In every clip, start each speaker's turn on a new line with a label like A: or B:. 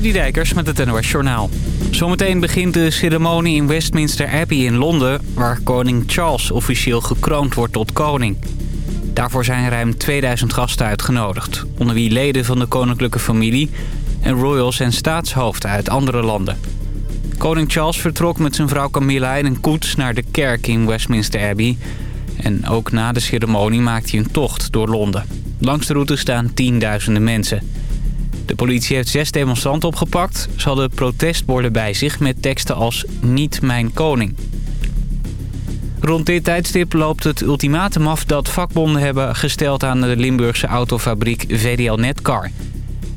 A: Dijkers met het NOS Journaal. Zometeen begint de ceremonie in Westminster Abbey in Londen... waar koning Charles officieel gekroond wordt tot koning. Daarvoor zijn ruim 2000 gasten uitgenodigd... onder wie leden van de koninklijke familie... en royals en staatshoofden uit andere landen. Koning Charles vertrok met zijn vrouw Camilla in een koets naar de kerk in Westminster Abbey... en ook na de ceremonie maakt hij een tocht door Londen. Langs de route staan tienduizenden mensen... De politie heeft zes demonstranten opgepakt. Ze hadden protestborden bij zich met teksten als niet mijn koning. Rond dit tijdstip loopt het ultimatum af dat vakbonden hebben gesteld aan de Limburgse autofabriek VDL Netcar.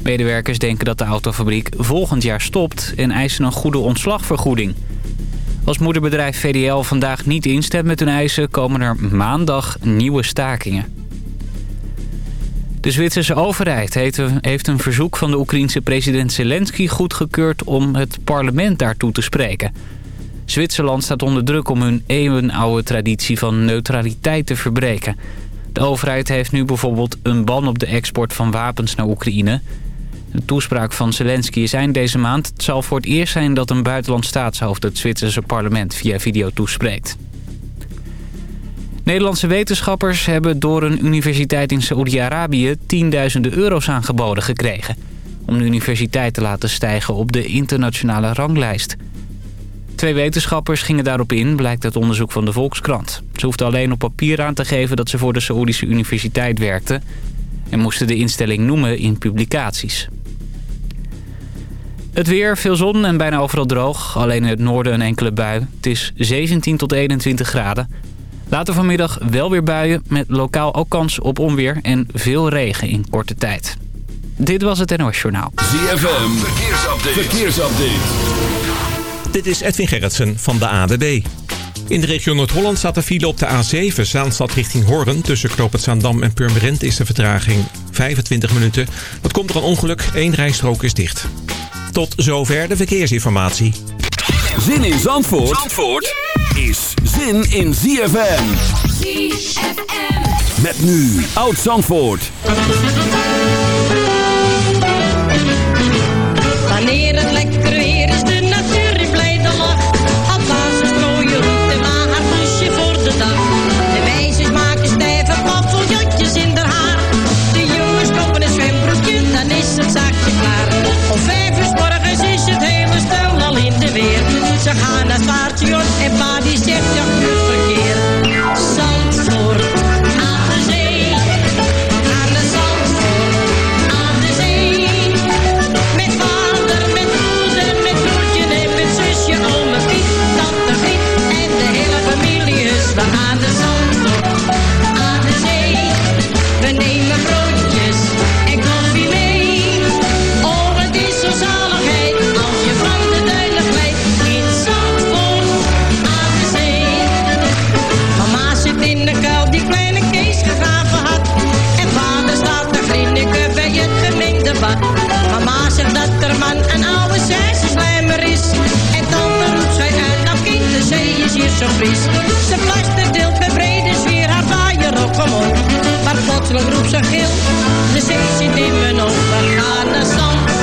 A: Medewerkers denken dat de autofabriek volgend jaar stopt en eisen een goede ontslagvergoeding. Als moederbedrijf VDL vandaag niet instemt met hun eisen komen er maandag nieuwe stakingen. De Zwitserse overheid heeft een verzoek van de Oekraïense president Zelensky goedgekeurd om het parlement daartoe te spreken. Zwitserland staat onder druk om hun eeuwenoude traditie van neutraliteit te verbreken. De overheid heeft nu bijvoorbeeld een ban op de export van wapens naar Oekraïne. De toespraak van Zelensky is eind deze maand. Het zal voor het eerst zijn dat een buitenland staatshoofd het Zwitserse parlement via video toespreekt. Nederlandse wetenschappers hebben door een universiteit in Saoedi-Arabië tienduizenden euro's aangeboden gekregen. Om de universiteit te laten stijgen op de internationale ranglijst. Twee wetenschappers gingen daarop in, blijkt uit onderzoek van de Volkskrant. Ze hoefden alleen op papier aan te geven dat ze voor de Saoedische universiteit werkten... en moesten de instelling noemen in publicaties. Het weer, veel zon en bijna overal droog. Alleen in het noorden een enkele bui. Het is 17 tot 21 graden. Later vanmiddag wel weer buien met lokaal ook kans op onweer en veel regen in korte tijd. Dit was het NOS Journaal.
B: ZFM, verkeersupdate. verkeersupdate.
C: Dit is Edwin Gerritsen van de ADB. In de regio Noord-Holland staat de file op de A7, Zaanstad richting Hoorn. Tussen Knoop Zaandam en Purmerend is de vertraging 25 minuten. Dat komt door een ongeluk, één rijstrook is dicht. Tot zover de verkeersinformatie.
B: Zin in Zandvoort, Zandvoort? is zin in ZFM.
D: ZFM.
B: Met nu Oud Zandvoort.
E: Gaan naar het zo fris. Ze deelt met brede sfeer haar vaaier op omhoog. Maar plotseling roept ze gil, de zee zit in mijn ogen. We gaan naar Zandvoort,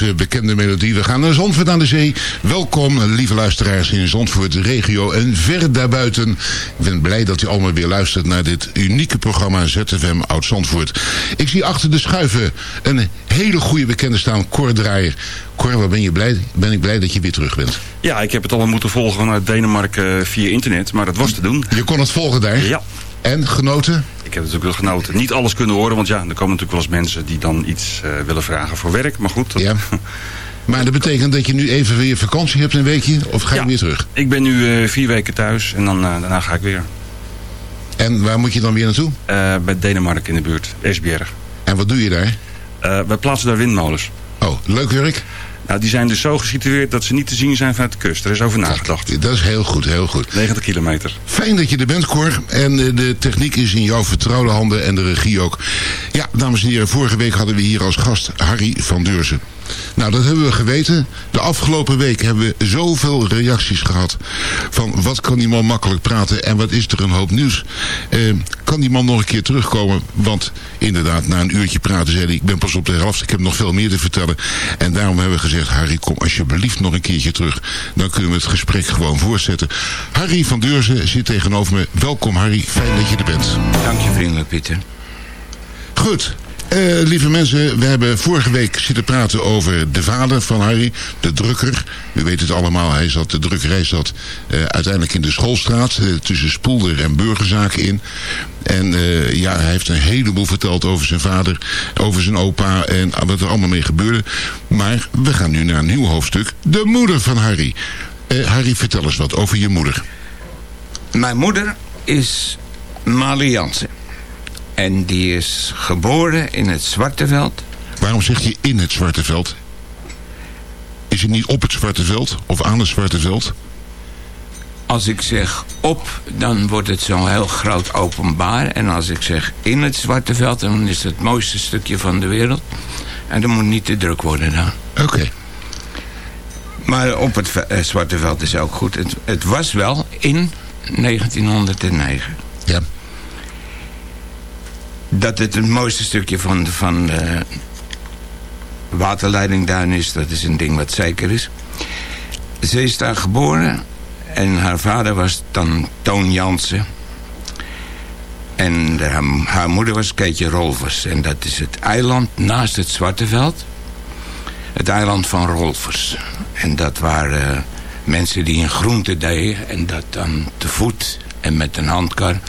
F: onze bekende melodie. We gaan naar Zandvoort aan de zee. Welkom, lieve luisteraars in Zandvoort, de regio en ver daarbuiten. Ik ben blij dat u allemaal weer luistert naar dit unieke programma ZFM Oud Zandvoort. Ik zie achter de schuiven een hele goede bekende staan, Cor Draaier. Cor, waar ben, je blij, ben ik blij dat je weer terug bent.
G: Ja, ik heb het allemaal moeten volgen vanuit Denemarken eh, via internet, maar dat was te doen.
F: Je kon het volgen daar?
G: Ja,
F: En genoten?
G: Ik heb natuurlijk wel genoten. Niet alles kunnen horen, want ja, er komen natuurlijk wel eens mensen die dan iets eh, willen vragen voor werk. Maar goed, dat-
F: Ja. Maar dat betekent dat je nu even weer vakantie hebt een weekje? Of ga je
G: Ja.
F: weer terug?
G: ik ben nu eh, vier weken thuis en dan, eh, daarna ga ik weer.
F: En waar moet je dan weer naartoe?
G: Bij Denemarken in de buurt, Esbjerg.
F: En wat doe je daar?
G: Wij plaatsen daar windmolens.
F: Oh, leuk werk.
G: Nou, die zijn dus zo gesitueerd dat ze niet te zien zijn vanuit de kust. Er is over nagedacht.
F: Dat is heel goed, heel goed.
G: 90 kilometer.
F: Fijn dat je er bent, Cor. En eh, de techniek is in jouw vertrouwde handen en de regie ook. Ja, dames en heren, vorige week hadden we hier als gast Harry van Deurzen. Nou, dat hebben we geweten. De afgelopen week hebben we zoveel reacties gehad. Van wat kan die man makkelijk praten en wat is er een hoop nieuws. Eh, kan die man nog een keer terugkomen? Want inderdaad, na een uurtje praten zei hij... ik ben pas op de helft, ik heb nog veel meer te vertellen. En daarom hebben we gezegd... Harry, kom alsjeblieft nog een keertje terug. Dan kunnen we het gesprek gewoon voortzetten. Harry van Deurzen zit tegenover me. Welkom Harry, fijn dat je er bent.
D: Dank je vriendelijk, Pieter.
F: Goed. Eh, lieve mensen, we hebben vorige week zitten praten over de vader van Harry, de drukker. U weet het allemaal, hij zat, de drukkerij zat eh, uiteindelijk in de schoolstraat, eh, tussen Spoelder en Burgerzaken in. En ja, hij heeft een heleboel verteld over zijn vader, over zijn opa en wat er allemaal mee gebeurde. Maar we gaan nu naar een nieuw hoofdstuk, de moeder van Harry. Harry, vertel eens wat over je moeder.
D: Mijn moeder is Mali Jansen. En die is geboren in het Zwarteveld.
F: Waarom zeg je in het Zwarte Veld? Is het niet op het Zwarte Veld of aan het Zwarte Veld?
D: Als ik zeg op, dan wordt het zo heel groot openbaar. En als ik zeg in het Zwarteveld, dan is het het mooiste stukje van de wereld. En dan moet niet te druk worden dan.
F: Oké.
D: Maar op het eh, Zwarteveld is ook goed. Het, het was wel in 1909.
F: Ja.
D: Dat het het mooiste stukje van, van de waterleidingduin is, dat is een ding wat zeker is. Ze is daar geboren en haar vader was dan Toon Jansen. En haar, haar moeder was Keetje Rolvers. En dat is het eiland naast het Zwarteveld. Het eiland van Rolvers. En dat waren mensen die een groente deden. En dat dan te voet en met een handkar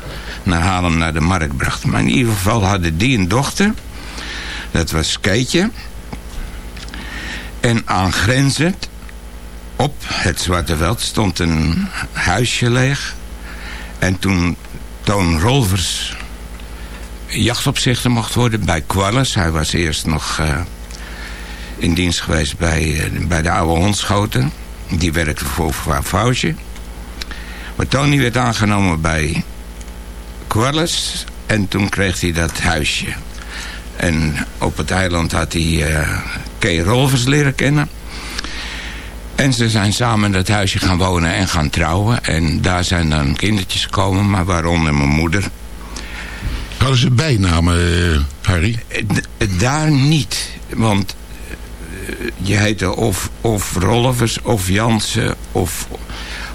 D: naar Haarlem naar de markt brachten. Maar in ieder geval hadden die een dochter. Dat was Keetje. En aangrenzend op het Zwarte Veld stond een huisje leeg. En toen Toon Rolvers jachtopzichter mocht worden bij Qualles. Hij was eerst nog eh, in dienst geweest bij, eh, bij de oude hondschoten. Die werkte voor voor Foutje. Maar Tony werd aangenomen bij Qualles. En toen kreeg hij dat huisje. En op het eiland had hij eh Kay Rolvers leren kennen. En ze zijn samen in dat huisje gaan wonen en gaan trouwen. En daar zijn dan kindertjes gekomen, maar waaronder mijn moeder.
F: Hadden ze bijnamen, eh, Harry?
D: Eh, d- Daar niet, want je heette of, of Rolvers of Jansen of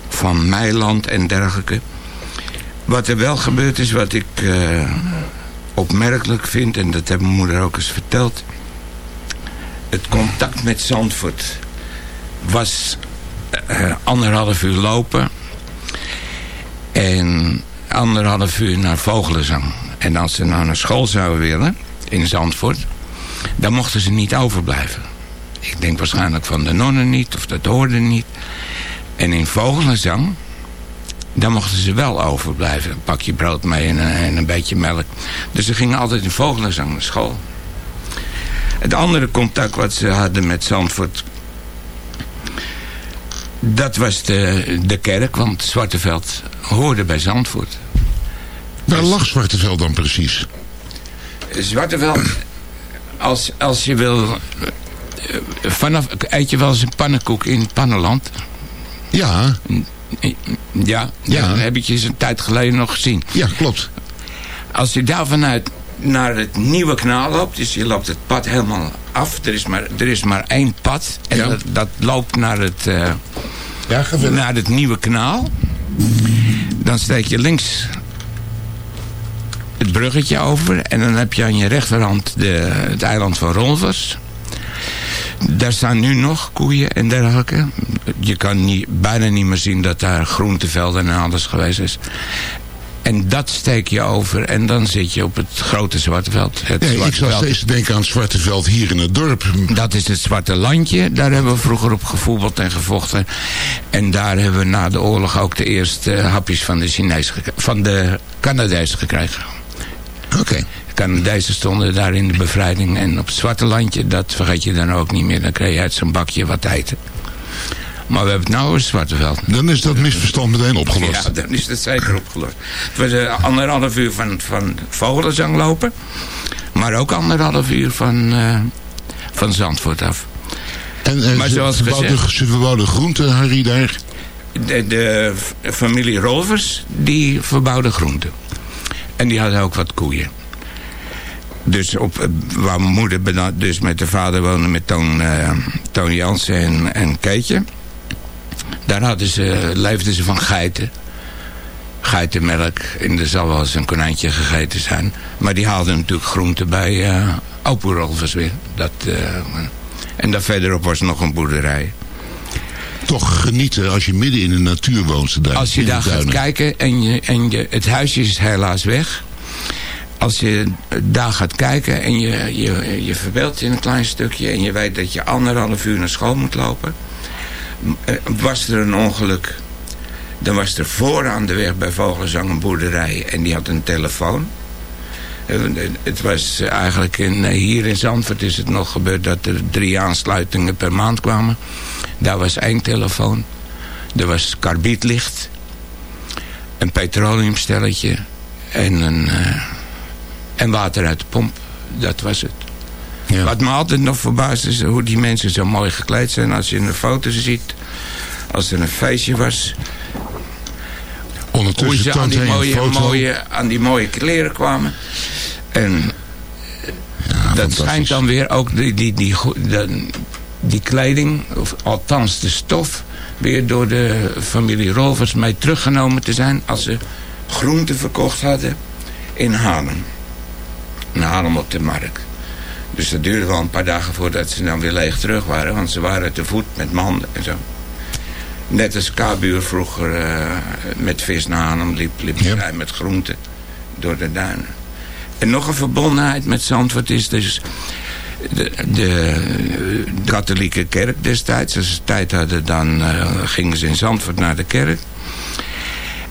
D: van Meiland en dergelijke. Wat er wel gebeurd is, wat ik eh, opmerkelijk vind... en dat heeft mijn moeder ook eens verteld... het contact met Zandvoort was eh, anderhalf uur lopen... en anderhalf uur naar Vogelenzang. En als ze nou naar school zouden willen, in Zandvoort... dan mochten ze niet overblijven. Ik denk waarschijnlijk van de nonnen niet, of dat hoorde niet. En in Vogelenzang, dan mochten ze wel overblijven. Een pakje brood mee en een, en een beetje melk. Dus ze gingen altijd in Vogelenzang naar school. Het andere contact wat ze hadden met Zandvoort... dat was de, de kerk, want Zwarteveld hoorde bij Zandvoort.
F: Waar lag Zwarteveld dan precies?
D: Zwarteveld, als, als je wil... eh, Vanaf, eet je wel eens een pannenkoek in Pannenland?
F: Ja,
D: Ja,
F: Ja.
D: dat heb ik je eens een tijd geleden nog gezien.
F: ja, klopt.
D: Als je daar vanuit naar het nieuwe kanaal loopt, dus je loopt het pad helemaal af. Er is maar, er is maar één pad en
F: Ja.
D: dat, dat loopt naar het, eh,
F: Ja,
D: naar het nieuwe kanaal. Dan steek je links het bruggetje over. En dan heb je aan je rechterhand de, het eiland van Rolvers. Daar staan nu nog koeien en dergelijke. Je kan niet, bijna niet meer zien dat daar groentevelden en alles geweest is. En dat steek je over en dan zit je op het grote Zwarteveld. Het
F: Nee, ik
D: Zwarteveld
F: steeds te denken aan het Zwarteveld hier in het dorp.
D: dat is het Zwarte Landje. Daar hebben we vroeger op gevoetbald en gevochten. En daar hebben we na de oorlog ook de eerste hapjes van de, Chinees van de Canadezen gekregen.
F: Oké.
D: Canadezen stonden daar in de bevrijding. En op het zwarte landje, dat vergeet je dan ook niet meer. Dan kreeg je uit zo'n bakje wat eten. Maar we hebben het nou over Zwarteveld.
F: Dan is dat misverstand meteen opgelost.
D: Ja, dan is het zeker opgelost. Het was een anderhalf uur van, van vogelenzang lopen. Maar ook anderhalf uur van, uh, van Zandvoort af.
F: En, en maar zoals verbouwde, gezegd, ze verbouwden groenten, Harry, daar?
D: De, de familie Rolvers, die verbouwde groenten. En die hadden ook wat koeien. Dus op, eh, waar mijn moeder dus met de vader woonde met Toon, uh, Toon Jansen en, en Keetje. Daar hadden ze, leefden ze van geiten. Geitenmelk. En er zal wel eens een konijntje gegeten zijn. Maar die haalden natuurlijk groenten bij uh, Rolvers weer. Dat, uh, en daar verderop was nog een boerderij
F: toch genieten als je midden in de natuur woont. Daar,
D: als je daar gaat kijken en, je, en je, het huisje is helaas weg. Als je daar gaat kijken en je, je, je verbeeldt een klein stukje... en je weet dat je anderhalf uur naar school moet lopen... Eh, was er een ongeluk... dan was er vooraan de weg bij Vogelzang een boerderij... en die had een telefoon... Eh, het was eigenlijk in, eh, hier in Zandvoort is het nog gebeurd dat er drie aansluitingen per maand kwamen. Daar was één telefoon. Er was karbietlicht. Een petroleumstelletje. En, een, en water uit de pomp. Dat was het. Ja. Wat me altijd nog verbaast is hoe die mensen zo mooi gekleed zijn. Als je een foto ziet. Als er een feestje was.
F: Ondertussen hoe
D: ze aan die, mooie, mooie, aan die mooie kleren kwamen. En ja, dat schijnt dan weer ook die, die, die, die, die kleding, of althans de stof, weer door de familie Rovers mee teruggenomen te zijn als ze groenten verkocht hadden in Haarlem. Haarlem op de markt. Dus dat duurde wel een paar dagen voordat ze dan weer leeg terug waren. Want ze waren te voet met manden en zo. Net als Kabuur vroeger uh, met vis naar Haarlem liep, liep hij met groenten door de duinen. En nog een verbondenheid met Zandvoort is dus de, de, katholieke kerk destijds. Als ze tijd hadden, dan uh, gingen ze in Zandvoort naar de kerk.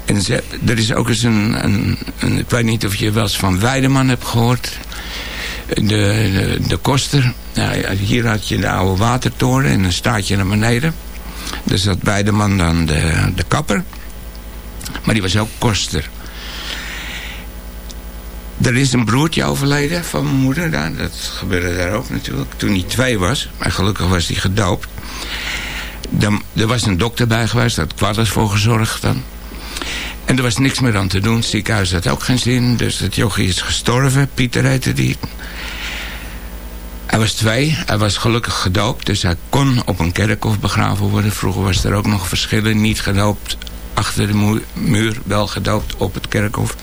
D: En er is ook eens een, een, een, Ik weet niet of je wel eens van Weideman hebt gehoord. De, de, koster. Nou, hier had je de oude watertoren en dan staat je naar beneden. Dus dat Weideman dan de, de kapper. Maar die was ook koster. Er is een broertje overleden van mijn moeder. Daar. Dat gebeurde daar ook natuurlijk. Toen hij twee was. Maar gelukkig was hij gedoopt. Dan, er was een dokter bij geweest. Dat had voor gezorgd dan. En er was niks meer aan te doen. Ziekenhuis had ook geen zin. Dus het jochie is gestorven. Pieter heette die. Hij was twee. Hij was gelukkig gedoopt. Dus hij kon op een kerkhof begraven worden. Vroeger was er ook nog verschillen. Niet gedoopt achter de muur. Wel gedoopt op het kerkhof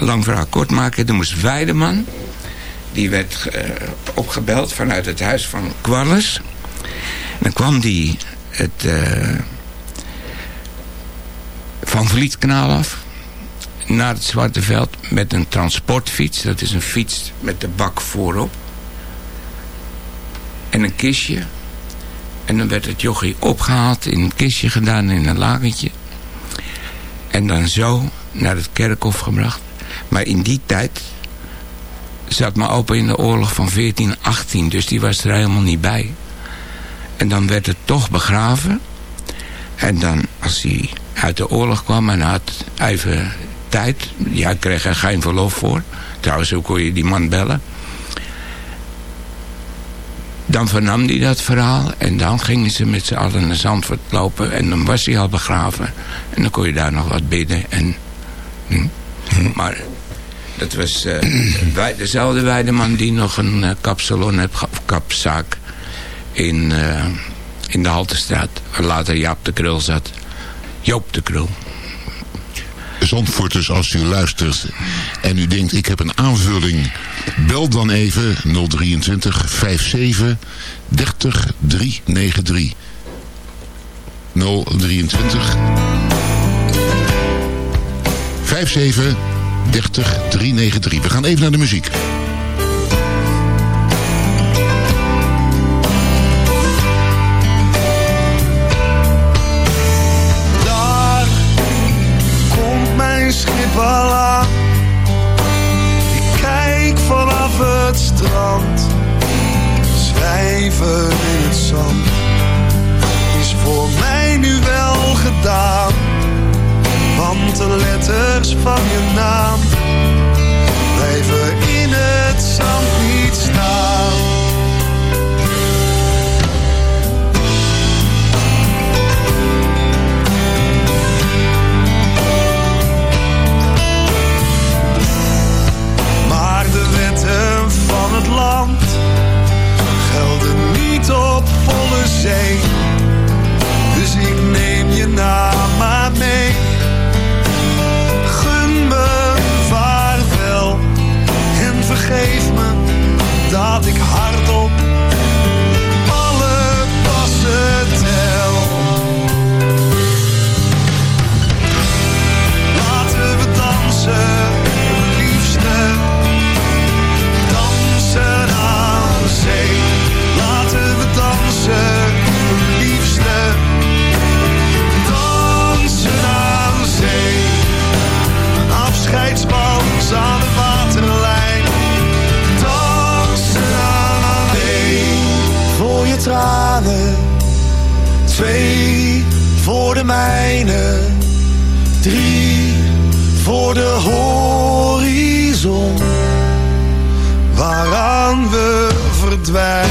D: lang verhaal kort maken, er moest Weideman. Die werd uh, opgebeld vanuit het huis van Qualles. Dan kwam die het uh, Van Vlietkanaal af. Naar het Zwarte Veld met een transportfiets. Dat is een fiets met de bak voorop. En een kistje. En dan werd het jochie opgehaald, in een kistje gedaan, in een lagentje. En dan zo naar het kerkhof gebracht. Maar in die tijd zat mijn opa in de oorlog van 1418. Dus die was er helemaal niet bij. En dan werd het toch begraven. En dan als hij uit de oorlog kwam en had even tijd. Ja, kreeg er geen verlof voor. Trouwens, hoe kon je die man bellen? Dan vernam hij dat verhaal en dan gingen ze met z'n allen naar Zandvoort lopen. En dan was hij al begraven. En dan kon je daar nog wat bidden. En, hm. Maar dat was uh, wij, dezelfde Weideman die nog een uh, kapsalon heeft, of kapzaak in, uh, in de Haltestraat. Waar later Jaap de Krul zat. Joop de Krul.
F: Zandvoorters, als u luistert en u denkt ik heb een aanvulling, bel dan even 023 57 30 393. 023 57 30 393. We gaan even naar de muziek.
H: strand. Schrijven in het zand. Is voor mij nu wel gedaan. Want de letters van je naam mijne. Drie voor de horizon waaraan we verdwijnen.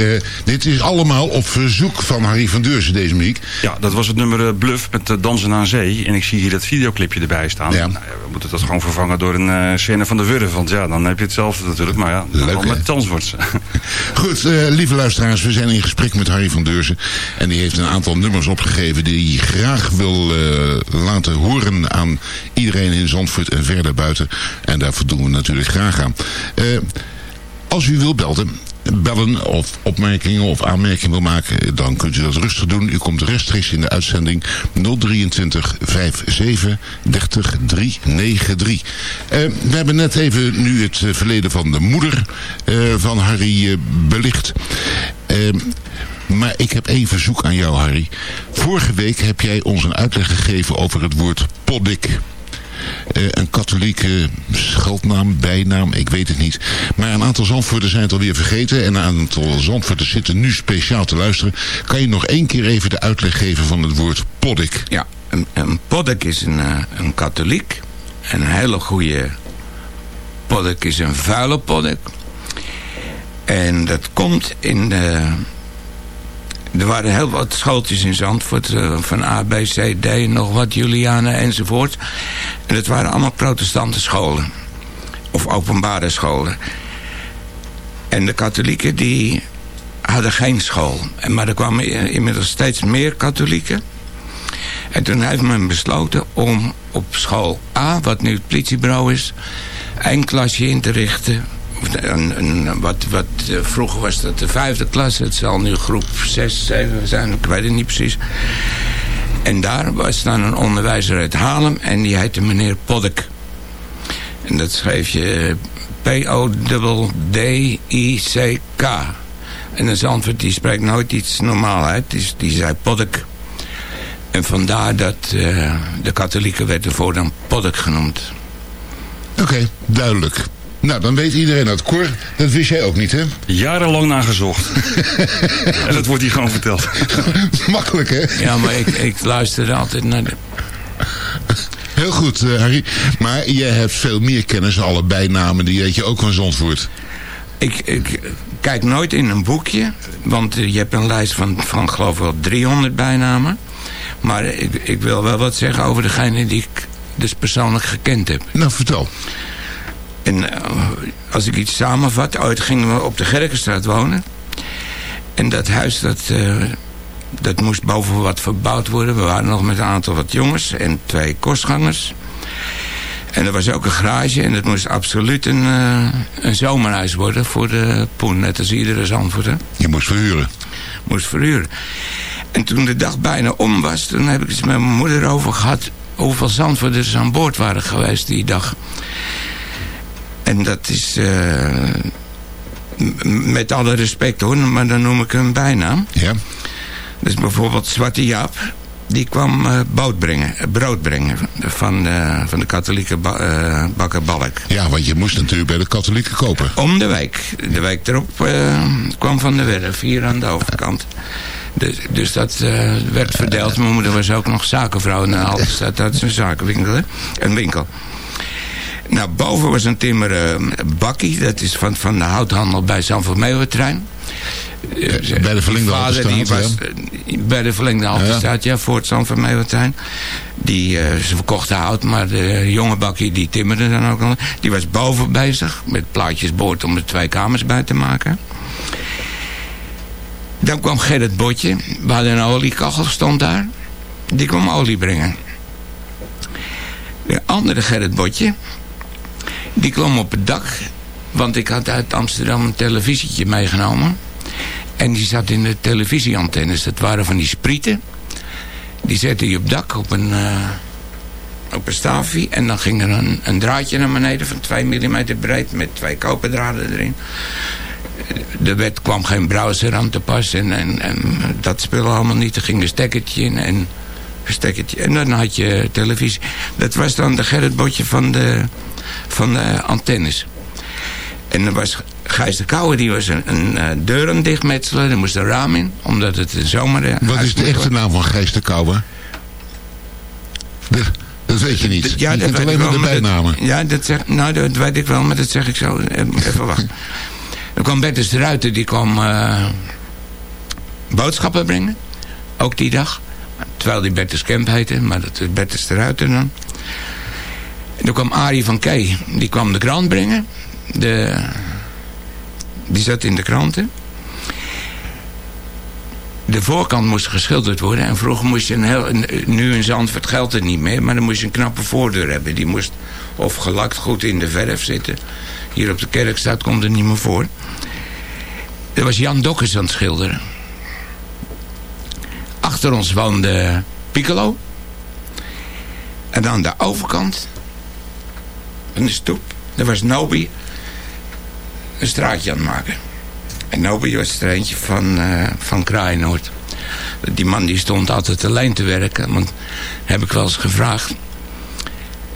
F: Eh, dit is allemaal op verzoek van Harry van Deurzen, deze muziek.
G: Ja, dat was het nummer eh, Bluff met eh, Dansen aan Zee. En ik zie hier dat videoclipje erbij staan.
F: Ja.
G: Nou we moeten dat gewoon vervangen door een scène van de Wurf. Want ja, dan heb je hetzelfde natuurlijk. Maar ja,
F: Leuk,
G: al met danswords.
F: Goed, lieve luisteraars, we zijn in gesprek met Harry van Deurzen. En die heeft een aantal nummers opgegeven die hij graag wil laten horen aan iedereen in Zandvoort en verder buiten. En daar doen we natuurlijk graag aan. Als u wilt belden, bellen of opmerkingen of aanmerkingen wil maken, dan kunt u dat rustig doen. U komt rechtstreeks in de uitzending 023 57 30 393. Eh, we hebben net even nu het eh, verleden van de moeder eh, van Harry eh, belicht. Maar ik heb één verzoek aan jou, Harry. Vorige week heb jij ons een uitleg gegeven over het woord poddik. Eh, een katholieke scheldnaam, bijnaam, ik weet het niet. Maar een aantal Zandvoorters zijn het alweer vergeten. En een aantal Zandvoorters zitten nu speciaal te luisteren. Kan je nog één keer even de uitleg geven van het woord poddik?
D: Ja, een, een poddik is een, eh, een katholiek. Een hele goede poddik is een vuile poddik. En dat komt in de... Er waren heel wat schooltjes in Zandvoort. eh, Van A, B, C, D, nog wat, Julianen enzovoort. En het waren allemaal protestante scholen. Of openbare scholen. En de katholieken die hadden geen school. Maar er kwamen inmiddels steeds meer katholieken. En toen heeft men besloten om op school A, wat nu het politiebureau is... een klasje in te richten. Een, wat, wat, eh, vroeger was dat de vijfde klas. Het zal nu groep 6, 7 zijn. Ik weet het niet precies. En daar was dan een onderwijzer uit Haarlem. En die heette meneer Poddek. En dat schreef je P-O-D-D-I-C-K. En een Zandvoort die spreekt nooit iets normaal uit. Die, die zei Poddek. En vandaar dat eh, de katholieken werden voor dan Poddek genoemd.
F: Oké, duidelijk. Nou, dan weet iedereen dat. Cor, dat wist jij ook niet, hè?
G: Jarenlang nagezocht. en dat wordt hier gewoon verteld.
F: Makkelijk, hè?
D: Ja, maar ik, ik luisterde altijd naar de...
F: Heel goed, eh, Harry. Maar jij hebt veel meer kennis, alle bijnamen, die weet je ook van Zandvoort.
D: Ik, ik kijk nooit in een boekje. Want je hebt een lijst van, van geloof ik wel 300 bijnamen. Maar ik, ik wil wel wat zeggen over degene die ik dus persoonlijk gekend heb.
F: Nou, vertel.
D: En eh, als ik iets samenvat, ooit gingen we op de Gerkenstraat wonen. En dat huis, dat, eh, dat moest boven wat verbouwd worden. We waren nog met een aantal wat jongens en twee kostgangers. En er was ook een garage en het moest absoluut een, eh, een zomerhuis worden voor de poen. Net als iedere Zandvoorter.
F: Je moest verhuren.
D: Moest verhuren. En toen de dag bijna om was, toen heb ik het met mijn moeder over gehad... hoeveel Zandvoorters aan boord waren geweest die dag. En dat is... eh, met alle respect hoor, maar dan noem ik een bijnaam.
F: Ja.
D: Dus bijvoorbeeld Zwarte Jaap, die kwam boot brengen, eh, brood brengen van de, van de katholieke ba bakker Balk.
F: Ja, want je moest natuurlijk bij de katholieken kopen.
D: Om de wijk. De wijk erop kwam van de werf, hier aan de overkant. Dus, dus dat werd verdeeld. Mijn moeder was ook nog zakenvrouw in de Halterstad. Dat is een zakenwinkel, hè? Een winkel. Nou, boven was een timmeren bakkie. Dat is van, van de houthandel bij Zandvoort Meeuwentrein.
F: Eh, bij de verlengde
D: was eh, Bij de verlengde Haltestraat, ja, voor het Zandvoort Meeuwentrein. Die, eh, ze verkochten hout, maar de jonge bakkie die timmerde dan ook al. Die was boven bezig met plaatjes boord om er twee kamers bij te maken. Dan kwam Gerrit Botje. We hadden een oliekachel, stond daar. Die kwam olie brengen. De andere Gerrit Botje. Die kwam op het dak. Want ik had uit Amsterdam een televisietje meegenomen. En die zat in de televisieantennes. Dat waren van die sprieten. Die zette hij op dak op een, eh, op een staafje. En dan ging er een, een draadje naar beneden van 2 mm breed. Met twee koperdraden erin. Er werd, kwam geen browser aan te pas. En, dat speelde allemaal niet. Er ging een stekkertje in. En, een stekkertje, en dan had je televisie. Dat was dan de Gerrit Botje van de, van de antennes. En er was Gijs de Kouwer, die was een, een eh, deuren dichtmetselen. Er moest een raam in, omdat het zomer... eh,
F: Wat
D: huis
F: is de echte naam van Gijs de Kouwer? Dat, dat weet je niet.
D: Ja,
F: je
D: dat weet
F: alleen maar de
D: dat-
F: bijnamen.
D: ja, dat zeg, nou, dat weet ik wel, maar dat zeg ik zo. Eh, Even wachten. Dan kwam Bertus de Ruiter, die kwam eh, boodschappen brengen. Ook die dag. Terwijl die Bertus Kemp heette, maar dat is Bertus de Ruiter dan. En kwam Arie van Kee, die kwam de krant brengen. De, die zat in de kranten. De voorkant moest geschilderd worden. En vroeger moest je een heel... Nu in Zandvoort geldt het niet meer. Maar dan moest je een knappe voordeur hebben. Die moest of gelakt goed in de verf zitten. Hier op de Kerkstraat komt er niet meer voor. Er was Jan Dokkers aan het schilderen. Achter ons woonde Piccolo. En aan de overkant... de stoep... daar was Nobi... een straatje aan het maken. En Nobi was er eentje van, eh van Kraaienoord. Die man die stond altijd alleen te werken. Want heb ik wel eens gevraagd.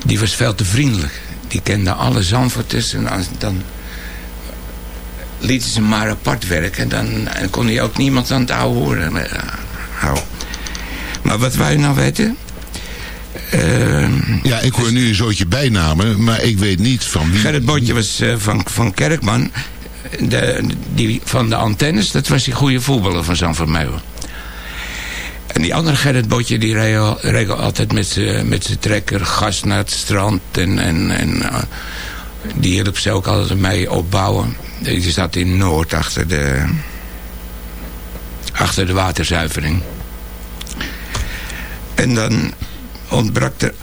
D: die was veel te vriendelijk. Die kende alle Zandvoorters en als- dan lieten ze maar apart werken. En dan kon hij ook niemand aan het horen. Eh, maar wat wij nou weten... Ehm,
F: Ja, ik hoor nu een zootje bijnamen, maar ik weet niet van wie.
D: Gerrit Botje was eh, van, van Kerkman. De, die, van de antennes, dat was die goede voetballer van Zandvoort Meeuwen. En die andere Gerrit Botje, die reed, al- reed altijd met zijn met zijn trekker gas naar het strand. En, en, en eh, die hielp ze ook altijd mee opbouwen. Die zat in Noord achter de, achter de waterzuivering. En dan ontbrak er...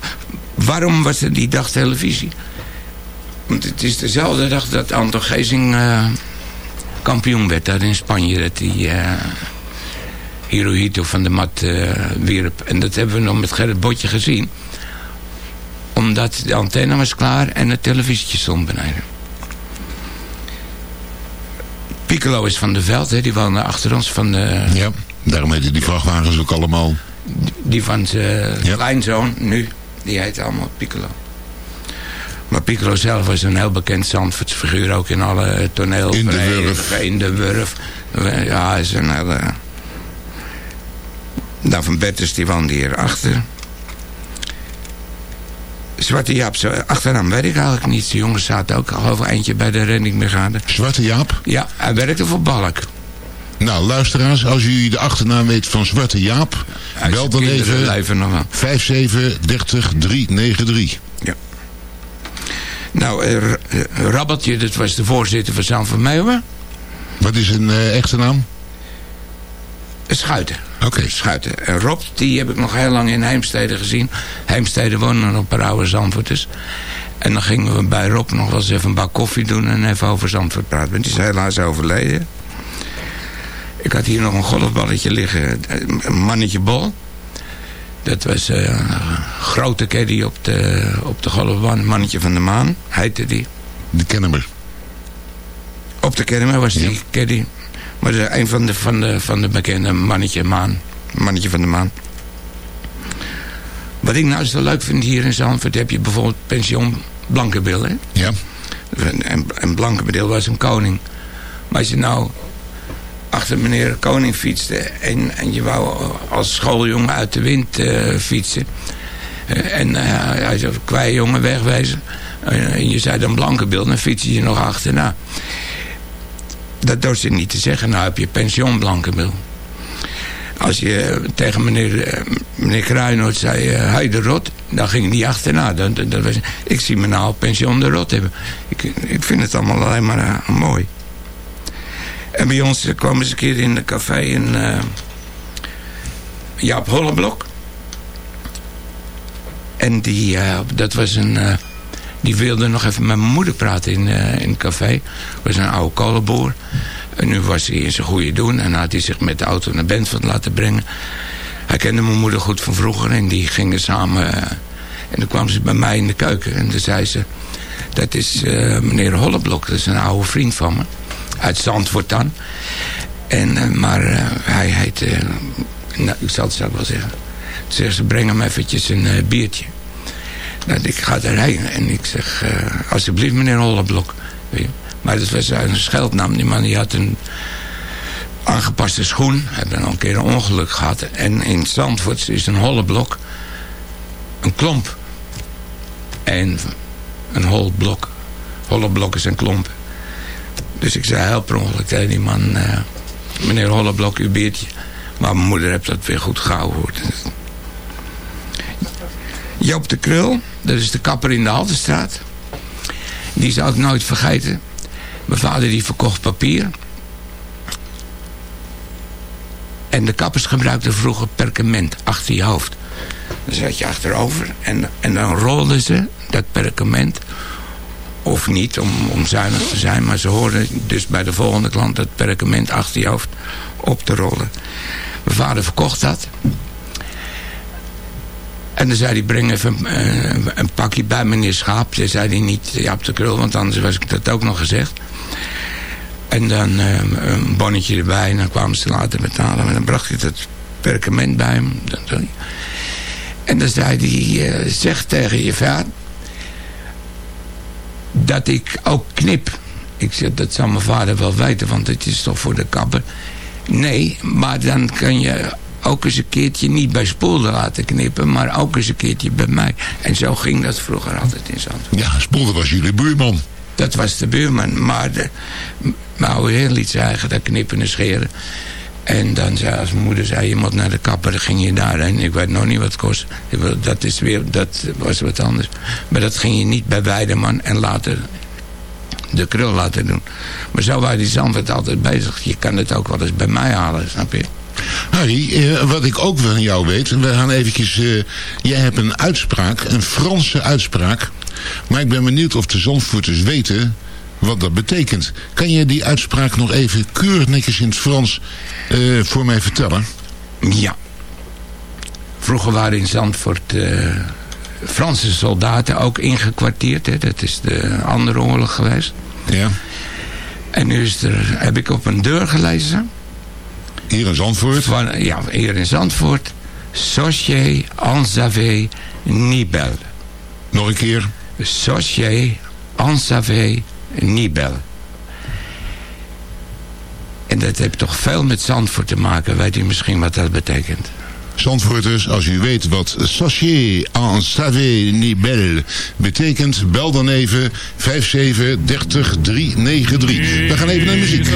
D: Waarom was er die dag televisie? Want het is dezelfde dag dat Anton Geesing eh, kampioen werd daar in Spanje. Dat hij eh, Hirohito van de mat eh, wierp. En dat hebben we nog met Gerrit Botje gezien. Omdat de antenne was klaar en het televisietje stond beneden. Piccolo is van de Veld, hè, die woonde achter ons. Van de,
F: Ja, daarom heten die vrachtwagens ook allemaal.
D: Die van zijn
F: Ja.
D: kleinzoon nu, die heet allemaal Piccolo. Maar Piccolo zelf was een heel bekend Zandvoorts figuur, ook in alle toneel.
F: In de Wurf.
D: In de Wurf. Ja, hij is een hele... Nou, van Bertus, die woonde hier achter. Zwarte Jaap, zo, achternaam weet ik eigenlijk niet. De jongens zaten ook al over eentje bij de reddingbrigade.
F: Zwarte Jaap.
D: Ja, hij werkte voor Balk.
F: Nou, luisteraars, als u de achternaam weet van Zwarte Jaap,
D: Hij
F: bel dan even
D: leven nog wel.
F: 57 30 393.
D: Nou, Rabbeltje, dat was de voorzitter van Zand van Meeuwen.
F: Wat is een eh, echte naam?
D: Schuiten.
F: Oké.
D: Schuiten. En Rob, die heb ik nog heel lang in Heemstede gezien. Heemstede wonen nog een paar oude Zandvoorters. En dan gingen we bij Rob nog wel eens even een bak koffie doen en even over Zandvoort praten. Want die is helaas overleden. Ik had hier nog een golfballetje liggen. Een mannetje bol. Dat was eh, een grote caddy op de, op de golfbaan. Mannetje van de maan, heette die.
F: Kennen we.
D: Op de kermis was die caddy. Maar dat een van de, van de, van de bekende mannetje maan. Mannetje van de maan. Wat ik nou zo leuk vind hier in Zandvoort... heb je bijvoorbeeld pension Blankenbil. Hè?
F: Ja.
D: En, en Blankenbil was een koning. Maar als je nou achter meneer Koning fietste... en, en je wou als schooljongen uit de wind eh, fietsen... eh, en eh, hij zei, jongen, wegwezen... En je zei dan Blankenbil, dan fiets je nog achterna. Dat durf je niet te zeggen. Nou heb je pension Blankenbil. Als je tegen meneer, meneer Kruinoort zei, hij de rot, dan ging hij achterna. Dat, dat, was, ik zie me nou pension de rot hebben. Ik, ik vind het allemaal alleen maar mooi. En bij ons kwam eens een keer in een café een eh, Jaap Holleblok. En die, eh, dat was een... eh, die wilde nog even met mijn moeder praten in, in het café. was een oude kolenboer. En nu was hij in zijn goede doen. En had hij zich met de auto naar Bentveld laten brengen. Hij kende mijn moeder goed van vroeger. En die gingen samen... en dan kwam ze bij mij in de keuken. En toen zei ze... Dat is meneer Holleblok. Dat is een oude vriend van me. Uit Zandvoort dan. En, eh, maar eh, hij heet... eh, nou, ik zal het zelf wel zeggen. Toen ze, breng hem eventjes een biertje. Nou, ik ga daarheen en ik zeg, alsjeblieft meneer Holleblok. Maar dat was een scheldnaam. Die man die had een aangepaste schoen. Hij had al een keer een ongeluk gehad. En in Zandvoort is een Holleblok een klomp. En een holblok. Holleblok is een klomp. Dus ik zei heel per ongeluk tegen die man... eh, meneer Holleblok, uw biertje. Maar mijn moeder heeft dat weer goed gehouden. hoor. Joop de Krul, dat is de kapper in de Haltestraat. Die zou ik nooit vergeten. Mijn vader die verkocht papier. En de kappers gebruikten vroeger perkament achter je hoofd. Dan zat je achterover en, en dan rolden ze dat perkament. Of niet, om, om zuinig te zijn. Maar ze hoorden dus bij de volgende klant dat perkament achter je hoofd op te rollen. Mijn vader verkocht dat. En dan zei hij, breng even eh, een pakje bij meneer Schaap. Dat zei hij niet op de krul, want anders was ik dat ook nog gezegd. En dan eh, een bonnetje erbij en dan kwamen ze later betalen. En dan bracht hij dat perkament bij hem. En dan zei hij, eh, zeg tegen je vader, dat ik ook knip. Ik zeg, dat zal mijn vader wel weten, want het is toch voor de kapper. Nee, maar dan kan je ook eens een keertje niet bij Spoelder laten knippen, maar ook eens een keertje bij mij. En zo ging dat vroeger altijd in Zandvoort.
H: Ja, Spolder was jullie buurman.
D: Dat was de buurman, maar de, mijn oude heer liet eigen dat knippen en scheren. En dan zei als moeder zei, je moet naar de kapper, dan ging je daarheen. Ik weet nog niet wat het kost. Dat, is weer, dat was wat anders. Maar dat ging je niet bij Weideman en later de krul laten doen. Maar zo waren die Zandvoort altijd bezig. Je kan het ook wel eens bij mij halen, snap je?
H: Harry, eh, wat ik ook van jou weet, we gaan eventjes, eh, jij hebt een uitspraak, een Franse uitspraak, maar ik ben benieuwd of de Zandvoorters weten wat dat betekent. Kan je die uitspraak nog even keurig netjes in het Frans eh, voor mij vertellen?
D: Ja. Vroeger waren in Zandvoort eh, Franse soldaten ook ingekwartierd. Hè. Dat is de andere oorlog geweest.
H: Ja.
D: En nu is er, heb ik op een deur gelezen.
H: Hier in Zandvoort?
D: Van, ja, hier in Zandvoort. Socié en savez ni belle.
H: Nog een keer.
D: Socié en savez ni belle. En dat heeft toch veel met Zandvoort te maken. Weet u misschien wat dat betekent?
H: Zandvoorters, als u weet wat sachet en savé ni belle betekent, bel dan even 57 30 393. We gaan even naar muziek.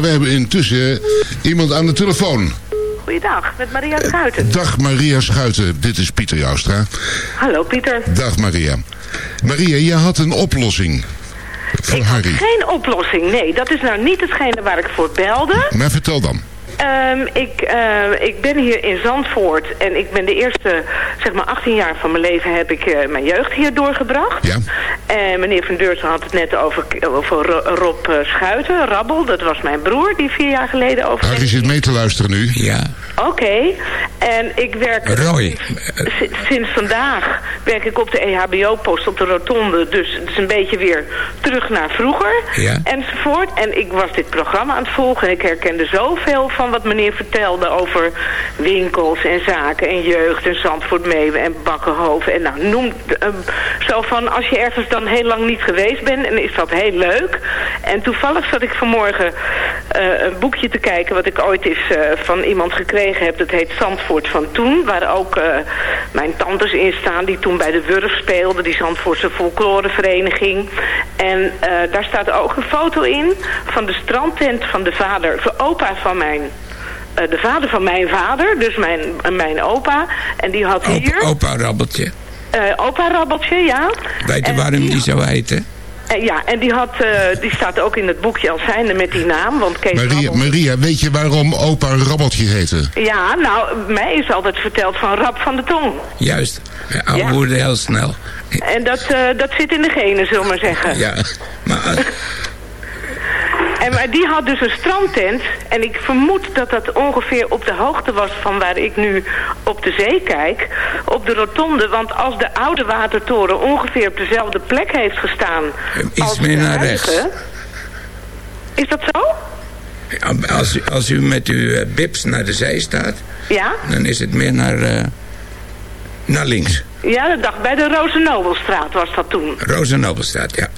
H: Maar we hebben intussen iemand aan de telefoon.
I: Goeiedag, met Maria Schuiten.
H: Dag Maria Schuiten, dit is Pieter Joustra.
I: Hallo Pieter.
H: Dag Maria. Maria, je had een oplossing
F: Van Harry.
I: Geen oplossing, nee. Dat is nou niet hetgene waar ik voor belde.
F: Maar vertel dan.
I: Ehm, ik, eh, ik ben hier in Zandvoort en ik ben de eerste, zeg maar 18 jaar van mijn leven heb ik eh, mijn jeugd hier doorgebracht.
F: Ja.
I: En meneer Van Deursen had het net over, over Ro- Rob eh, Schuiten, Rabbel. Dat was mijn broer die vier jaar geleden over.
F: Harry zit mee te luisteren nu.
D: Ja,
I: Oké, en ik werk...
D: Roy.
I: Si- Sinds vandaag werk ik op de EHBO-post op de rotonde. Dus het is een beetje weer terug naar vroeger.
D: Ja.
I: Enzovoort. En ik was dit programma aan het volgen. En ik herkende zoveel van wat meneer vertelde over winkels en zaken en jeugd en Zandvoort Meeuwen en Bakkenhoven. En nou, noem eh, zo van als je ergens dan heel lang niet geweest bent. En is dat heel leuk. En toevallig zat ik vanmorgen eh, een boekje te kijken wat ik ooit eens eh, van iemand gekregen heb. Dat heet Zandvoort van toen. Waar ook eh, mijn tantes in staan die toen bij de Wurf speelden. Die Zandvoortse folklorevereniging. En daar staat ook een foto in van de strandtent van de vader, van opa van mijn... eh, de vader van mijn vader, dus mijn, mijn opa. En die had hier...
D: Opa, Rabbeltje.
I: eh, opa Rabbeltje, ja.
D: Weet je waarom die zo heette?
I: eh, ja, en die, had, eh, die staat ook in het boekje als zijnde met die naam. Want Kees
F: Maria, weet je waarom opa Rabbeltje heette?
I: Ja, nou, mij is altijd verteld van Rap van de Tong.
D: Juist. Oude
I: Ja.
D: woorden heel snel.
I: En dat, eh, dat zit in de genen, zullen we maar zeggen.
D: Ja, maar
I: En maar die had dus een strandtent. En ik vermoed dat dat ongeveer op de hoogte was van waar ik nu op de zee kijk. Op de rotonde. Want als de oude watertoren ongeveer op dezelfde plek heeft gestaan.
D: Iets
I: als
D: meer naar rechts.
I: Is dat zo?
D: als, u- als u met uw eh, bips naar de zee staat,
I: Ja?
D: dan is het meer naar, eh, naar links.
I: Ja, dat dacht bij de Rozenobelstraat was dat toen.
D: Rozenobelstraat, ja.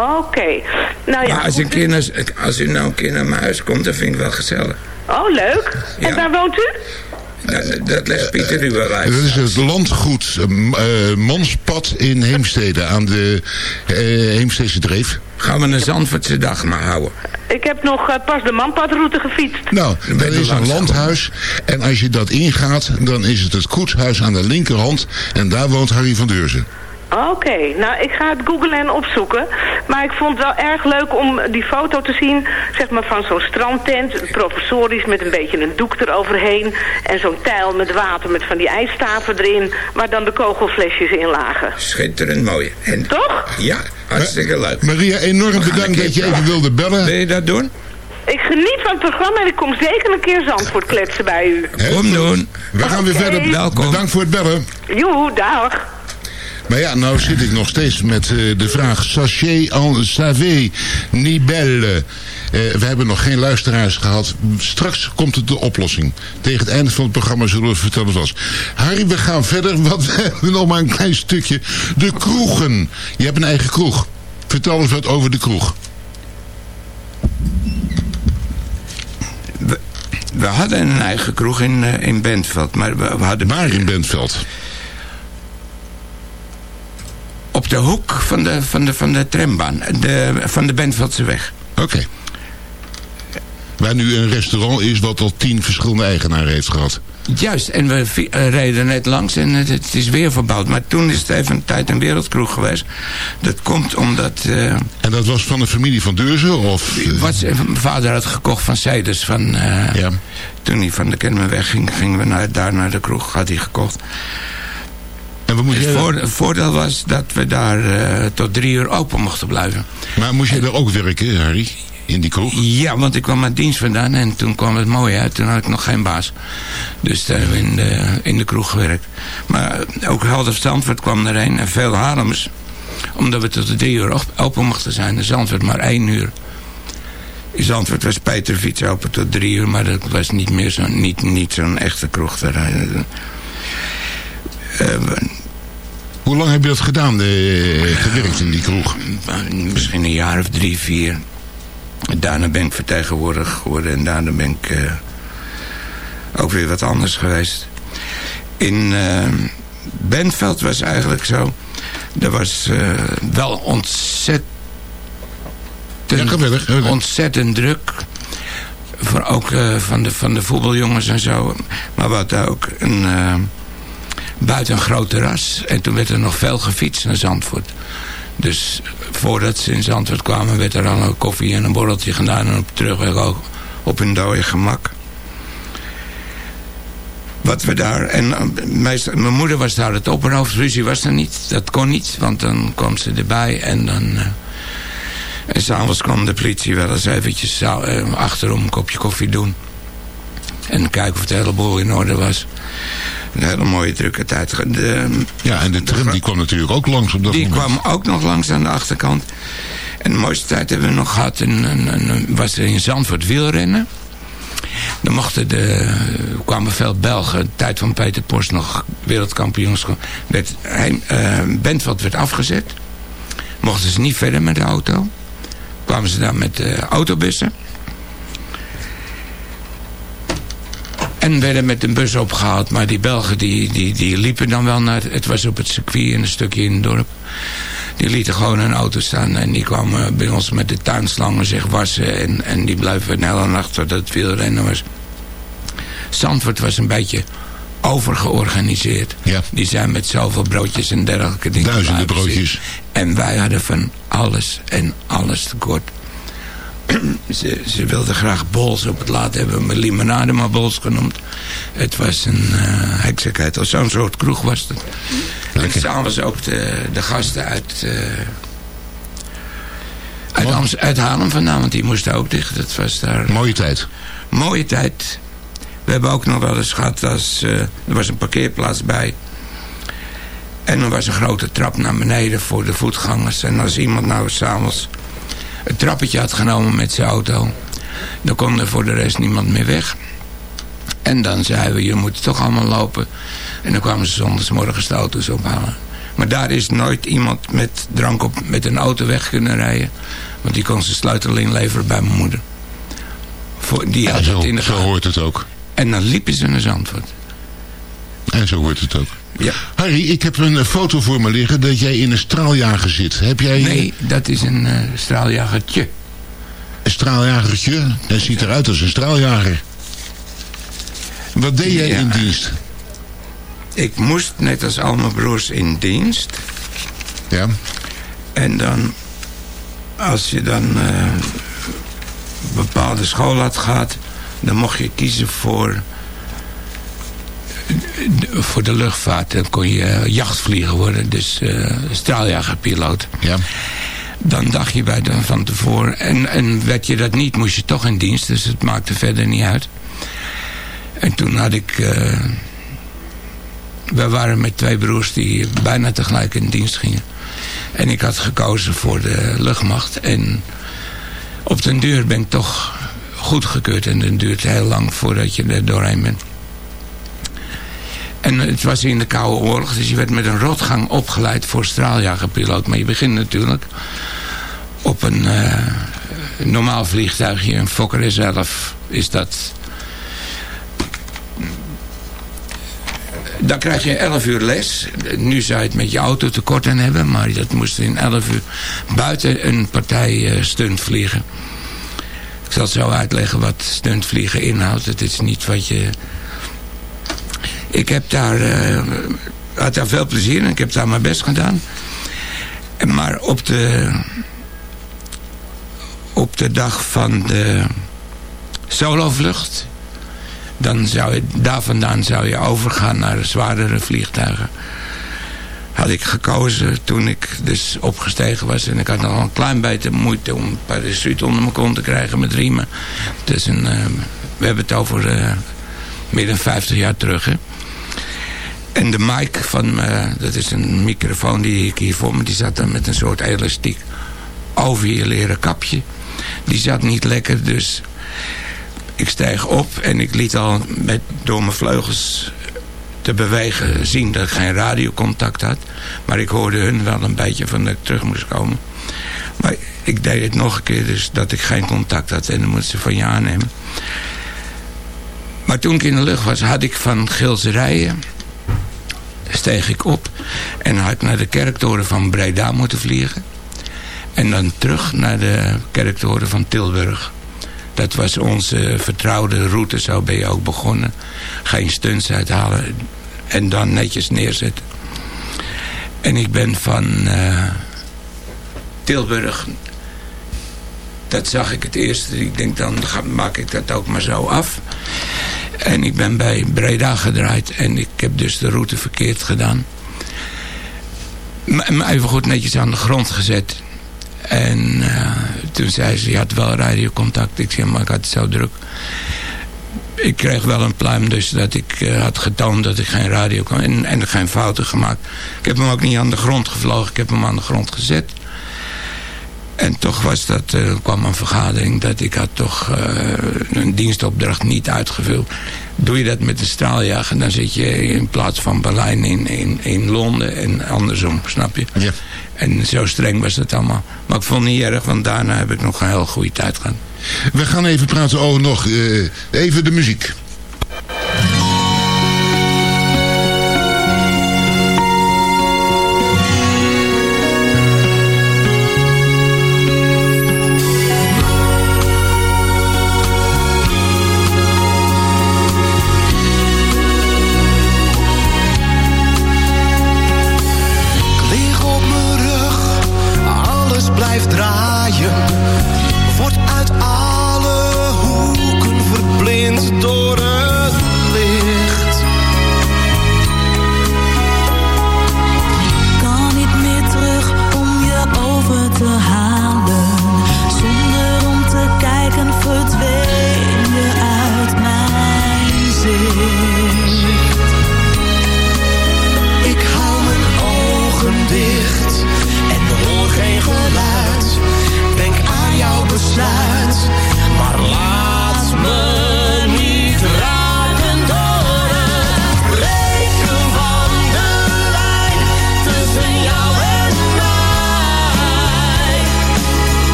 I: Oké. Nou ja.
D: maar als,
I: goed,
D: een als u nou een keer naar mijn huis komt, dan vind ik wel gezellig.
I: Oh, leuk. En waar woont u?
D: Dat, dat legt Pieter u wel uit.
F: Dat is het landgoed eh, Manspad in Heemstede aan de eh Heemstedse Dreef.
D: Gaan we een Zandvoortse dag maar houden.
I: Ik heb nog eh, pas de manpadroute gefietst.
F: Nou, dat is een landhuis. En als je dat ingaat, dan is het het koetshuis aan de linkerhand. En daar woont Harry van Deurzen.
I: Oké, nou ik ga het googlen en opzoeken. Maar ik vond het wel erg leuk om die foto te zien, zeg maar van zo'n strandtent, professorisch met een beetje een doek eroverheen. En zo'n tijl met water met van die ijsstaven erin, waar dan de kogelflesjes in lagen.
D: Schitterend mooi. En,
I: Toch?
D: Ja, hartstikke leuk.
F: Maria, enorm bedankt dat je even wilde bellen.
D: Wil je dat doen?
I: Ik geniet van het programma en ik kom zeker een keer Zandvoort kletsen bij u.
D: Kom doen.
F: We gaan weer verder.
D: Welkom.
F: Bedankt voor het bellen.
I: Joe, dag.
F: Maar ja, nou zit ik nog steeds met eh, de vraag... Sachet en savé, ni belle. Eh, we hebben nog geen luisteraars gehad. Straks komt het de oplossing. Tegen het einde van het programma zullen we vertellen wat was. Harry, we gaan verder, want we hebben nog maar een klein stukje. De kroegen. Je hebt een eigen kroeg. Vertel eens wat over de kroeg.
D: We hadden een eigen kroeg in, eh, in Bentveld. Maar we, we hadden
F: Waar in Bentveld?
D: Op de hoek van de, van de, van de trambaan. De, van de Bentveldse weg.
F: Oké. Waar nu een restaurant is wat al tien verschillende eigenaren heeft gehad.
D: Juist, en we eh, reden net langs en het, het is weer verbouwd. Maar toen is het even een tijd een wereldkroeg geweest. Dat komt omdat... eh,
F: En dat was van de familie van Deurzen? Of, eh,
D: wat mijn vader had gekocht van Seiders. Van,
F: Ja.
D: Toen hij van de Kennemerweg ging, gingen we naar, daar naar de kroeg. Had hij gekocht.
F: En
D: Het voordeel was dat we daar eh, tot drie uur open mochten blijven.
F: Maar moest jij daar ook werken, Harry? In die kroeg?
D: Ja, want ik kwam uit dienst vandaan en toen kwam het mooi uit. Toen had ik nog geen baas. Dus daar hebben we in de, in de kroeg gewerkt. Maar ook half Zandvoort kwam erheen en veel Haarlemers. Omdat we tot de drie uur op- open mochten zijn. In Zandvoort maar één uur. In Zandvoort was Peter Fiets open tot drie uur. Maar dat was niet meer zo'n niet, niet zo'n echte kroeg. Daar, eh,
F: Hoe lang heb je dat gedaan, eh, gewerkt in die kroeg?
D: misschien een jaar of drie, vier. Daarna ben ik vertegenwoordiger geworden en daarna ben ik eh, ook weer wat anders geweest. In eh Bentveld was eigenlijk zo. Er was eh, wel ontzettend,
F: Ja,
D: ontzettend druk. Voor ook eh, van, de, van de voetbaljongens en zo. Maar hadden ook een, eh, buiten een groot terras. En toen werd er nog veel gefietst naar Zandvoort. Dus voordat ze in Zandvoort kwamen, werd er al een koffie en een borreltje gedaan. En op de terugweg ook op hun dode gemak. Wat we daar... En eh, mijn moeder was daar het opperhoofd. Ruzie was er niet. Dat kon niet. Want dan kwam ze erbij en dan... Uh, en s'avonds kwam de politie wel eens eventjes uh, achterom een kopje koffie doen. En kijken of het hele boel in orde was. Een hele mooie drukke tijd. De,
F: ja, en de tram die kwam natuurlijk ook langs op dat
D: die
F: moment.
D: Die kwam ook nog langs aan de achterkant. En de mooiste tijd hebben we nog gehad. En, en, was er in Zandvoort wielrennen. Dan mochten de, kwamen veel Belgen. De tijd van Peter Post nog wereldkampioenschap. Werd, hij, uh, Bentveld werd afgezet. Mochten ze niet verder met de auto. Kwamen ze dan met uh, autobussen. En werden met een bus opgehaald. Maar die Belgen die, die, die liepen dan wel naar... Het was op het circuit en een stukje in het dorp. Die lieten gewoon een auto staan. En die kwamen bij ons met de tuinslangen zich wassen. En, en die blijven een hele nacht tot het wielrennen was. Zandvoort was een beetje overgeorganiseerd.
F: Ja.
D: Die zijn met zoveel broodjes en dergelijke dingen.
F: Duizenden broodjes.
D: En wij hadden van alles en alles tekort. ze, ze wilden graag bols op het laat hebben. We limonade maar bols genoemd. Het was een uh, heksigheid. Of zo'n soort kroeg was het. Lekker. En s'avonds ook de, de gasten uit... Uh, uit, Amst uit Haarlem vandaan, want die moesten ook dicht. Dat was daar...
F: Mooie tijd.
D: Mooie tijd. We hebben ook nog wel eens gehad als... Uh, er was een parkeerplaats bij. En er was een grote trap naar beneden voor de voetgangers. En als iemand nou s'avonds het trappetje had genomen met zijn auto... dan kon er voor de rest niemand meer weg. En dan zeiden we, je moet toch allemaal lopen. En dan kwamen ze zondagsmorgens de auto's ophalen. Maar daar is nooit iemand met drank op met een auto weg kunnen rijden. Want die kon zijn sleutel inleveren bij mijn moeder. Voor, die
F: ja,
D: had
F: zo,
D: het in de
F: zo hoort het ook.
D: En dan liepen ze naar Zandvoort.
F: En zo hoort het ook.
D: Ja.
F: Harry, ik heb een foto voor me liggen dat jij in een straaljager zit. Heb jij...
D: Nee, dat is een uh, straaljagertje.
F: Een straaljagertje? Dat ziet eruit als een straaljager. Wat deed jij
D: Ja.
F: in dienst?
D: Ik moest net als al mijn broers in dienst.
F: Ja.
D: En dan, als je dan eh, een bepaalde school had gehad... dan mocht je kiezen voor, voor de luchtvaart. Dan kon je jachtvlieger worden, dus eh straaljagerpiloot.
F: Ja.
D: Dan dacht je bij van tevoren... En, en werd je dat niet, moest je toch in dienst. Dus het maakte verder niet uit. En toen had ik... eh we waren met twee broers die bijna tegelijk in dienst gingen. En ik had gekozen voor de luchtmacht. En op den duur ben ik toch goedgekeurd. En het duurt heel lang voordat je er doorheen bent. En het was in de Koude Oorlog. Dus je werd met een rotgang opgeleid voor straaljagerpiloot. Maar je begint natuurlijk op een uh, normaal vliegtuigje. Een Fokker S11 is dat Dan krijg je 11 uur les. Nu zou je het met je auto tekort aan hebben. Maar dat moest in 11 uur buiten een partij uh, stunt vliegen. Ik zal zo uitleggen wat stuntvliegen inhoudt. Het is niet wat je... Ik heb daar, uh, had daar veel plezier in. Ik heb daar mijn best gedaan. Maar op de... Op de dag van de solovlucht dan zou je, daar vandaan zou je overgaan naar de zwaardere vliegtuigen. Had ik gekozen toen ik dus opgestegen was. En ik had nog een klein beetje moeite om een parachute onder mijn kont te krijgen met riemen. Dus een, uh, we hebben het over uh, meer dan 50 jaar terug. Hè. En de mic van, uh, dat is een microfoon die ik hier voor me, die zat dan met een soort elastiek over je leren kapje. Die zat niet lekker, dus ik steeg op en ik liet al met, door mijn vleugels te bewegen zien dat ik geen radiocontact had. Maar ik hoorde hun wel een beetje van dat ik terug moest komen. Maar ik deed het nog een keer, dus dat ik geen contact had. En dan moesten ze van je aannemen. Maar toen ik in de lucht was, had ik van Gilserijen... steeg ik op en had naar de kerktoren van Breda moeten vliegen. En dan terug naar de kerktoren van Tilburg. Dat was onze vertrouwde route, zo ben je ook begonnen. Geen stunts uithalen en dan netjes neerzetten. En ik ben van uh, Tilburg. Dat zag ik het eerst. Ik denk, dan ga, maak ik dat ook maar zo af. En ik ben bij Breda gedraaid. En ik heb dus de route verkeerd gedaan. Me even goed netjes aan de grond gezet. En uh, toen zei ze, je had wel radiocontact. Ik zei, maar ik had het zo druk. Ik kreeg wel een pluim dus dat ik uh, had getoond dat ik geen radio kon. En, en geen fouten gemaakt. Ik heb hem ook niet aan de grond gevlogen. Ik heb hem aan de grond gezet. En toch was dat, uh, kwam een vergadering dat ik had toch uh, een dienstopdracht niet uitgevuld. Doe je dat met een straaljager, dan zit je in plaats van Berlijn in, in, in Londen en andersom, snap je?
H: Ja.
D: En zo streng was het allemaal. Maar ik vond het niet erg, want daarna heb ik nog een heel goede tijd gehad.
H: We gaan even praten over nog uh, even de muziek.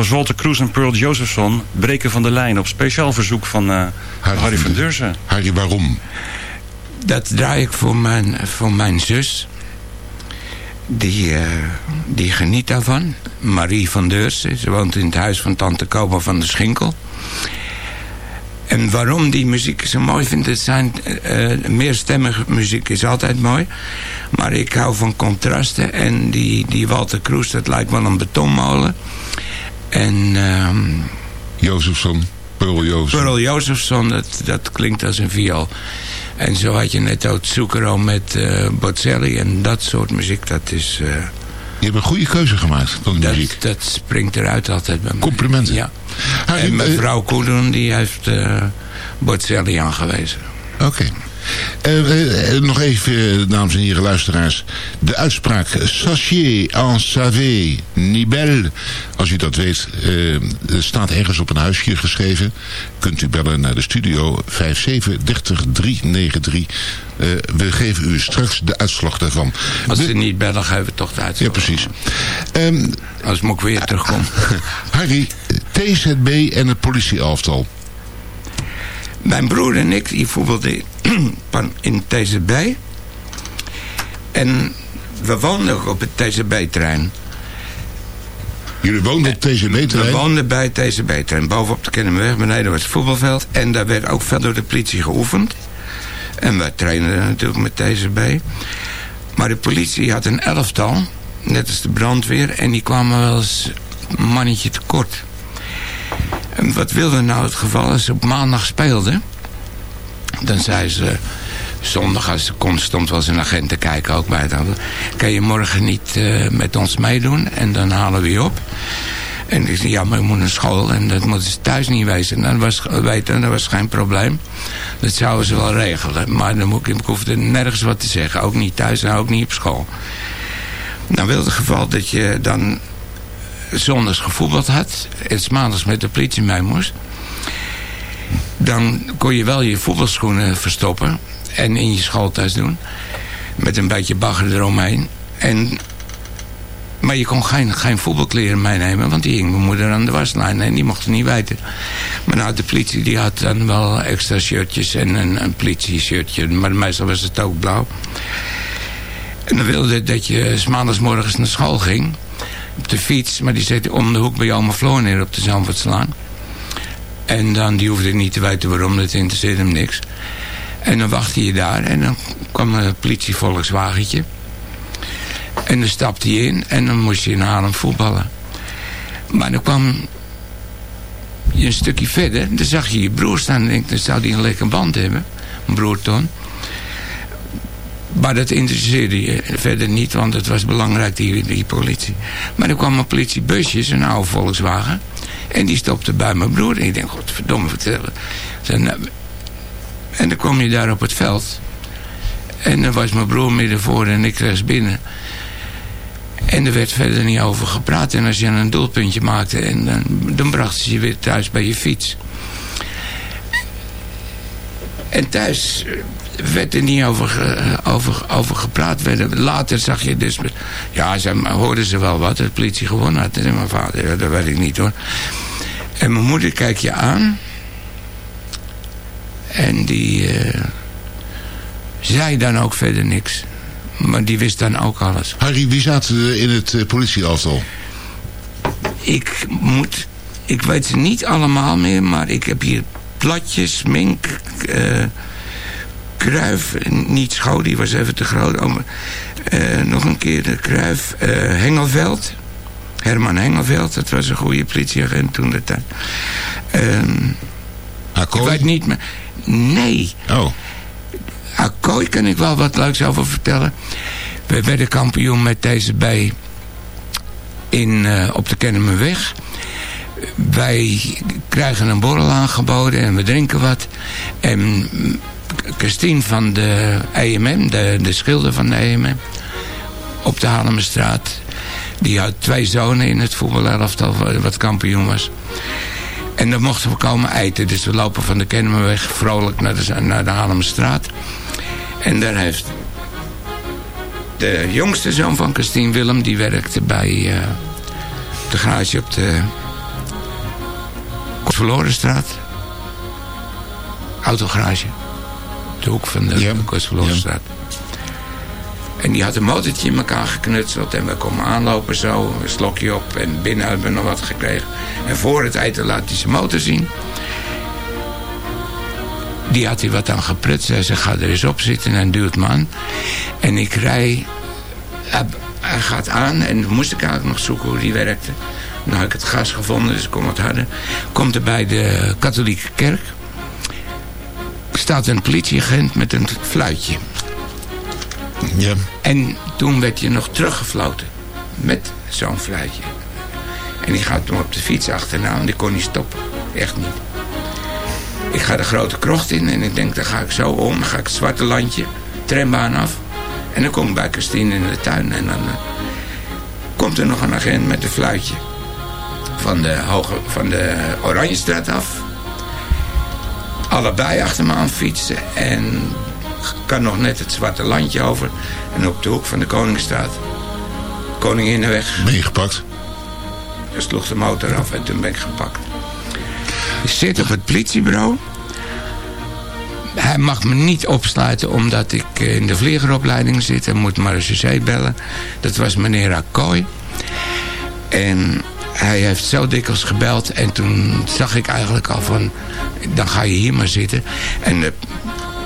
H: Was
G: Walter Cruz en Pearl Josephson. Breken van de lijn op speciaal verzoek van uh, Harry, Harry van Deurzen.
H: Harry, waarom?
D: Dat draai ik voor mijn, voor mijn zus. Die, eh, die geniet daarvan. Marie van Deursen. Ze woont in het huis van tante Koma van de Schinkel. En waarom die muziek zo mooi vind, het zijn uh, meerstemmige muziek is altijd mooi. Maar ik hou van contrasten. En die, die Walter Kroes, dat lijkt wel een betonmolen. En... Uh,
F: Jozefson, Pearl Jozefson.
D: Pearl Jozefson, dat, dat klinkt als een viool. En zo had je net ook Zucchero met uh, Bocelli en dat soort muziek. Dat is... Uh,
F: je hebt een goede keuze gemaakt van de
D: dat,
F: muziek.
D: Dat springt eruit altijd bij mij.
F: Complimenten.
D: Ja. en mevrouw Koeden die heeft uh, Bocelli aangewezen.
F: Oké. Okay. Uh, uh, nog even, dames en heren luisteraars. De uitspraak Sachet en savé nibel. Als u dat weet, uh, staat ergens op een huisje geschreven. Kunt u bellen naar de studio 57 30 393. we geven u straks de uitslag daarvan.
D: Als ze niet bellen, geven we toch de uitslag.
F: Ja, precies. Um,
D: Als ik weer terugkomen.
F: Harry, TZB en het politieaftal.
D: Mijn broer en ik, die voetbalden in TZB. En we woonden ook op het TZB-terrein.
F: Jullie woonden op het TZB-terrein?
D: We woonden bij het TZB-terrein. Bovenop de Kennemerweg, beneden was het voetbalveld. En daar werd ook veel door de politie geoefend. En wij trainden natuurlijk met TZB. Maar de politie had een elftal, net als de brandweer. En die kwamen wel eens een mannetje tekort. En wat wilde nou het geval als ze op maandag speelden? Dan zei ze, zondag als stond wel eens een agent te kijken ook bij het Kan je morgen niet uh, met ons meedoen? En dan halen we je op. En ik zei, ja, maar je moet naar school en dat moeten ze thuis niet weten. Dat was, weten, dat was geen probleem. Dat zouden ze wel regelen. Maar dan moet ik, ik hoefde nergens wat te zeggen. Ook niet thuis en ook niet op school. Nou wil het geval dat je dan zondags gevoetbald had... en maandags met de politie mee moest... dan kon je wel je voetbalschoenen verstoppen... en in je schooltas doen... met een beetje bagger eromheen. En, maar je kon geen, geen voetbalkleren meenemen... want die hing mijn moeder aan de waslijn en die mocht het niet weten. Maar nou, de politie die had dan wel extra shirtjes en een, een politie-shirtje... maar meestal was het ook blauw. En dan wilde dat je s maandagsmorgens naar school ging op de fiets. Maar die zette om de hoek bij Alma Floor neer op de Zandvoortslaan. En dan, die hoefde niet te weten waarom, dat interesseerde hem niks. En dan wachtte je daar en dan kwam een politie-volkswagentje. En dan stapte hij in en dan moest je in Haarlem voetballen. Maar dan kwam je een stukje verder, dan zag je je broer staan en denk, dan zou hij een lekker band hebben. Mijn broer Ton. Maar dat interesseerde je verder niet, want het was belangrijk, die, die politie. Maar er kwam een politiebusje, een oude Volkswagen. En die stopte bij mijn broer. En ik denk, godverdomme, vertellen. En dan kwam je daar op het veld. En dan was mijn broer midden voor en ik rechts binnen. En er werd verder niet over gepraat. En als je een doelpuntje maakte, en dan, dan brachten ze je weer thuis bij je fiets. En thuis werd er niet over, over, over gepraat. Later zag je dus... Ja, ze, hoorden ze wel wat. De politie gewonnen had. En mijn vader, ja, dat weet ik niet hoor. En mijn moeder kijkt je aan. En die... Uh, zei dan ook verder niks. Maar die wist dan ook alles.
F: Harry, wie zat in het uh, politieaftal?
D: Ik moet... Ik weet ze niet allemaal meer, maar ik heb hier platjes, mink... Uh, Kruif, niet Schouw, die was even te groot. Oh, uh, nog een keer de Kruif, uh, Hengelveld. Herman Hengelveld, dat was een goede politieagent toen de tijd. Um, ik weet niet meer. Nee.
F: Oh.
D: Akkooi kan ik wel wat leuks over vertellen. We werden kampioen met deze bij in, uh, op de Kennemerweg. Wij krijgen een borrel aangeboden en we drinken wat. En Christine van de EMM, de, de schilder van de EMM, op de Haarlemmerstraat. Die had twee zonen in het voetbalelftal wat kampioen was. En dan mochten we komen eten. Dus we lopen van de Kennemerweg vrolijk naar de, naar de Haarlemmerstraat. En daar heeft de jongste zoon van Christine Willem... die werkte bij uh, de garage op de Verlorenstraat. Autogarage. De hoek van de ja. En die had een motortje in elkaar geknutseld. En we komen aanlopen zo, een slokje op. En binnen hebben we nog wat gekregen. En voor het eten laat hij zijn motor zien. Die had hij wat aan geprutst. Hij zei, ga er eens op zitten en duwt me aan. En ik rij... Hij gaat aan en moest ik eigenlijk nog zoeken hoe die werkte. Dan had ik het gas gevonden, dus ik kom wat harder. Komt er bij de katholieke kerk. Staat een politieagent met een fluitje.
F: Ja.
D: En toen werd je nog teruggefloten. Met zo'n fluitje. En die gaat toen op de fiets achterna. En die kon niet stoppen. Echt niet. Ik ga de grote krocht in. En ik denk, dan ga ik zo om. Dan ga ik het zwarte landje. Trambaan af. En dan kom ik bij Christine in de tuin. En dan uh, komt er nog een agent met een fluitje. Van de, hoge, van de Oranjestraat af. Allebei achter me aan fietsen. En kan nog net het zwarte landje over. En op de hoek van de Koningsstraat. Koninginnenweg.
F: Ben je gepakt?
D: Er sloeg de motor af en toen ben ik gepakt. Ik zit op het politiebureau. Hij mag me niet opsluiten omdat ik in de vliegeropleiding zit. En moet maar eens bellen. Dat was meneer Akkooi. En hij heeft zo dikwijls gebeld. En toen zag ik eigenlijk al van... Dan ga je hier maar zitten. En de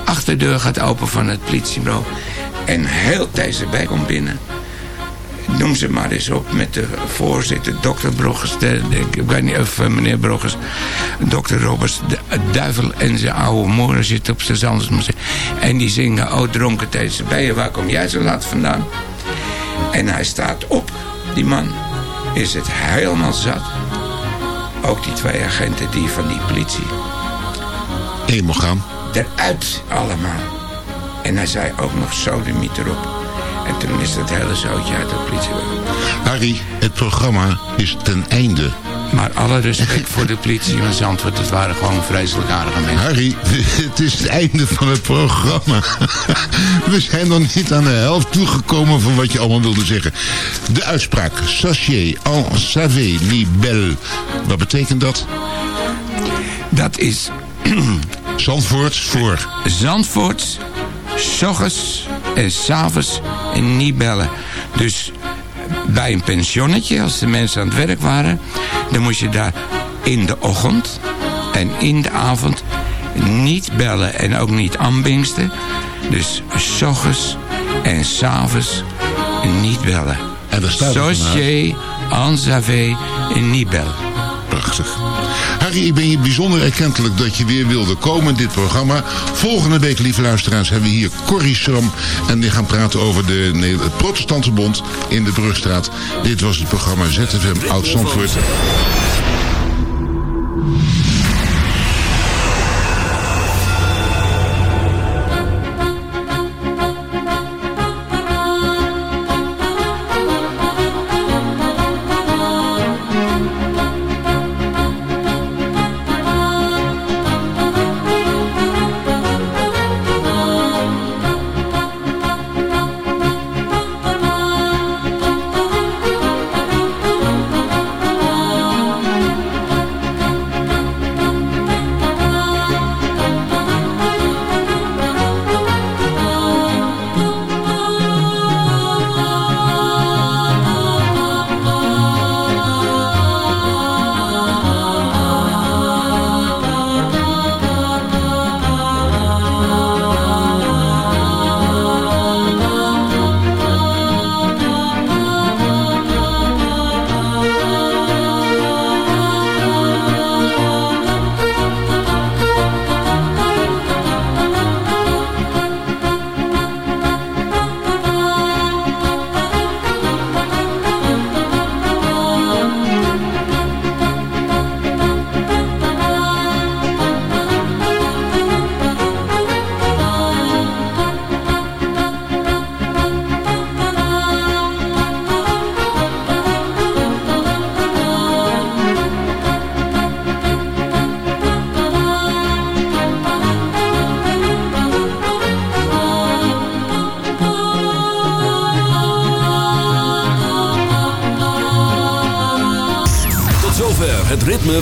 D: achterdeur gaat open van het politiebureau. En heel TCB komt binnen. Noem ze maar eens op met de voorzitter, dokter Broggers. De, ik weet niet of uh, meneer Broggers, dokter Roberts, de duivel en zijn oude moeder zitten op zijn Zandersmuseum. En die zingen, oh dronken TCB, waar kom jij zo laat vandaan? En hij staat op, die man, is het helemaal zat. Ook die twee agenten die van die politie.
F: Helemaal gaan
D: eruit allemaal. En hij zei ook nog sodemiet erop. En toen is dat hele zoutje uit het politiebureau.
F: Harry, het programma is ten einde.
D: Maar alle respect voor de politie van Zandvoort. Het waren gewoon vreselijk aardige mensen.
F: Harry, het is het einde van het programma. We zijn nog niet aan de helft toegekomen van wat je allemaal wilde zeggen. De uitspraak. Sachet en savé ni belle. Wat betekent dat?
D: Dat is
F: Zandvoort voor.
D: Zandvoort, s'ochtends en s'avonds en niet bellen. Dus bij een pensionnetje, als de mensen aan het werk waren... dan moest je daar in de ochtend en in de avond niet bellen en ook niet aanbingsten. Dus s'ochtends en s'avonds niet bellen.
F: En daar staat
D: Sosje, Anzave en niet bellen.
F: Prachtig. Ik ben je bijzonder erkentelijk dat je weer wilde komen dit programma. Volgende week, lieve luisteraars, hebben we hier Corrie Schram. En die gaan praten over de, nee, het Protestantse Bond in de Brugstraat. Dit was het programma ZFM Oud-Zandvoort.